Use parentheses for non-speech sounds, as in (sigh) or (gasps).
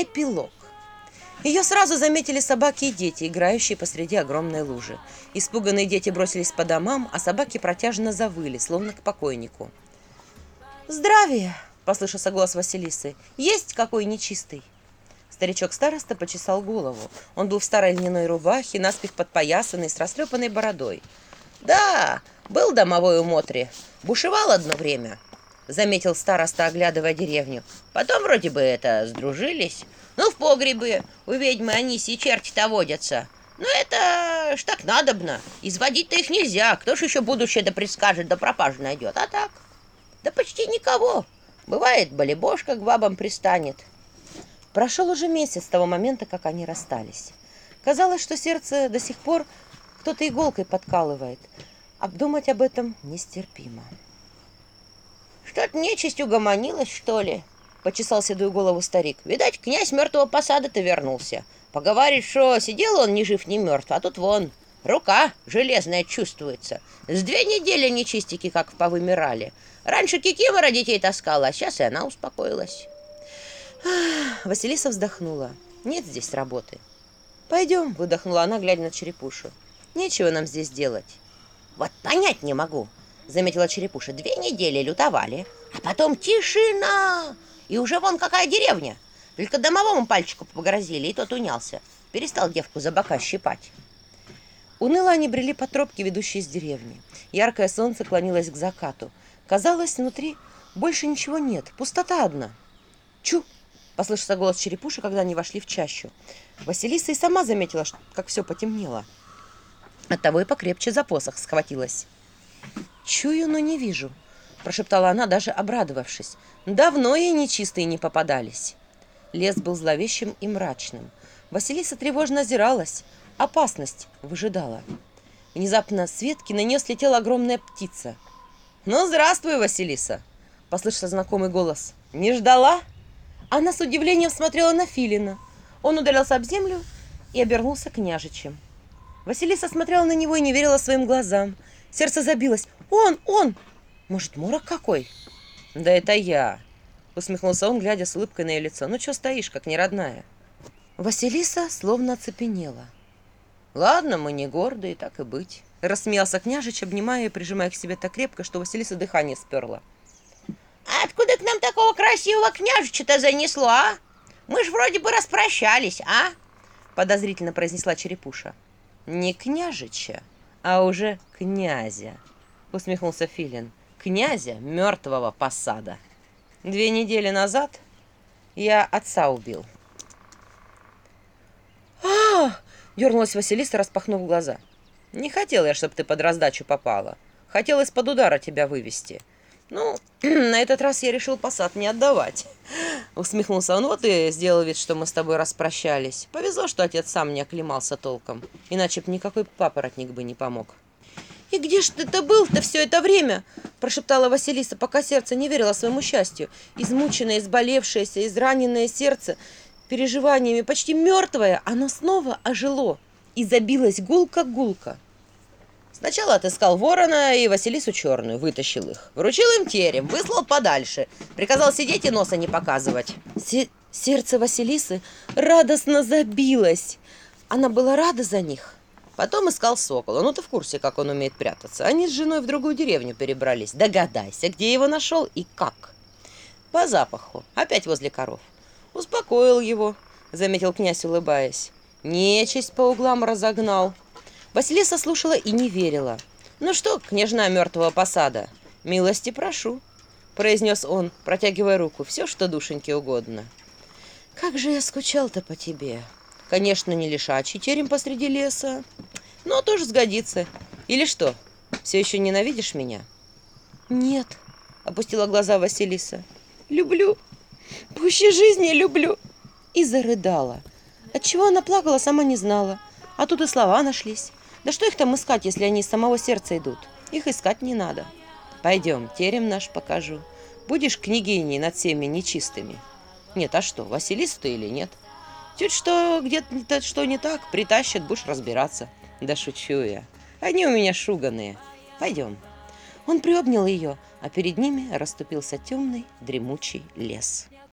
Эпилог. Ее сразу заметили собаки и дети, играющие посреди огромной лужи. Испуганные дети бросились по домам, а собаки протяжно завыли, словно к покойнику. «Здравия!» – послышался голос Василисы. «Есть какой нечистый?» Старичок-староста почесал голову. Он был в старой льняной рубахе, наспех подпоясанный, с растрепанной бородой. «Да, был домовой у Мотри. Бушевал одно время», — заметил староста, оглядывая деревню. Потом вроде бы это сдружились. Ну, в погребы у ведьмы они все черти-то водятся. Но это ж так надобно. Изводить-то их нельзя. Кто ж еще будущее да предскажет, да пропажу найдет. А так? Да почти никого. Бывает, болебошка к бабам пристанет. Прошел уже месяц с того момента, как они расстались. Казалось, что сердце до сих пор кто-то иголкой подкалывает. Обдумать об этом нестерпимо. «Что-то нечисть угомонилась, что ли?» — почесал седую голову старик. «Видать, князь мертвого посада-то вернулся. Поговорит, что сидел он ни жив, ни мертв, а тут вон, рука железная чувствуется. С две недели нечистики как повымирали. Раньше Кикимора детей таскала, а сейчас и она успокоилась». Василиса вздохнула. Нет здесь работы. Пойдем, выдохнула заметила черепуша. Две недели лютовали, а потом тишина. И уже вон какая деревня. Только домовому пальчику погрозили, и тот унялся. Перестал девку за бока щипать. Уныло они брели по тропке, ведущей из деревни. Яркое солнце клонилось к закату. Казалось, внутри больше ничего нет, пустота одна. «Чу!» – послышался голос черепуши, когда они вошли в чащу. Василиса и сама заметила, как все потемнело. Оттого и покрепче за посох схватилась. «Чую, но не вижу», – прошептала она, даже обрадовавшись. «Давно ей нечистые не попадались». Лес был зловещим и мрачным. Василиса тревожно озиралась. Опасность выжидала. Внезапно с ветки на нее слетела огромная птица. «Ну, здравствуй, Василиса!» – послышался знакомый голос. «Не ждала?» Она с удивлением смотрела на Филина. Он ударился об землю и обернулся княжичем. Василиса смотрела на него и не верила своим глазам. Сердце забилось. «Он! Он! Может, морок какой?» «Да это я!» — усмехнулся он, глядя с улыбкой на ее лицо. «Ну что стоишь, как неродная?» Василиса словно оцепенела. «Ладно, мы не гордые, так и быть», — рассмеялся княжич, обнимая и прижимая к себе так крепко, что Василиса дыхание сперла. «А откуда к нам такого красивого княжича-то занесло, а? Мы ж вроде бы распрощались, а?» — подозрительно произнесла Черепуша. «Не княжича», а уже князя», усмехнулся Филин. «Князя мертвого посада. Две недели назад я отца убил». а дернулась Василиса, распахнув глаза. «Не хотел я, чтобы ты под раздачу попала. Хотел из-под удара тебя вывести. Ну, (clears throat) на этот раз я решил посад не отдавать. (gasps) Усмехнулся он. Вот и сделал вид, что мы с тобой распрощались. Повезло, что отец сам не оклемался толком. Иначе бы никакой папоротник бы не помог. «И где ж ты-то был-то все это время?» – прошептала Василиса, пока сердце не верило своему счастью. Измученное, изболевшееся, израненное сердце переживаниями, почти мертвое, оно снова ожило и забилось гулко-гулко. Сначала отыскал ворона и Василису Черную, вытащил их. Вручил им терем, выслал подальше. Приказал сидеть и носа не показывать. Се сердце Василисы радостно забилось. Она была рада за них. Потом искал сокола. Ну, ты в курсе, как он умеет прятаться. Они с женой в другую деревню перебрались. Догадайся, где его нашел и как. По запаху. Опять возле коров. Успокоил его, заметил князь, улыбаясь. Нечисть по углам разогнал. Василиса слушала и не верила. «Ну что, княжна мертвого посада, милости прошу», — произнес он, протягивая руку, «все, что душеньке угодно». «Как же я скучал-то по тебе!» «Конечно, не лишачий терем посреди леса, но тоже сгодится. Или что, все еще ненавидишь меня?» «Нет», — опустила глаза Василиса. «Люблю. Пуще жизни люблю». И зарыдала. Отчего она плакала, сама не знала. А тут и слова нашлись. Да что их там искать, если они из самого сердца идут? Их искать не надо. Пойдем, терем наш покажу. Будешь княгиней над всеми нечистыми. Нет, а что, Василиса ты или нет? Чуть что, где-то что не так, притащат, будешь разбираться. Да шучу я. Они у меня шуганые. Пойдем. Он приобнял ее, а перед ними расступился темный дремучий лес.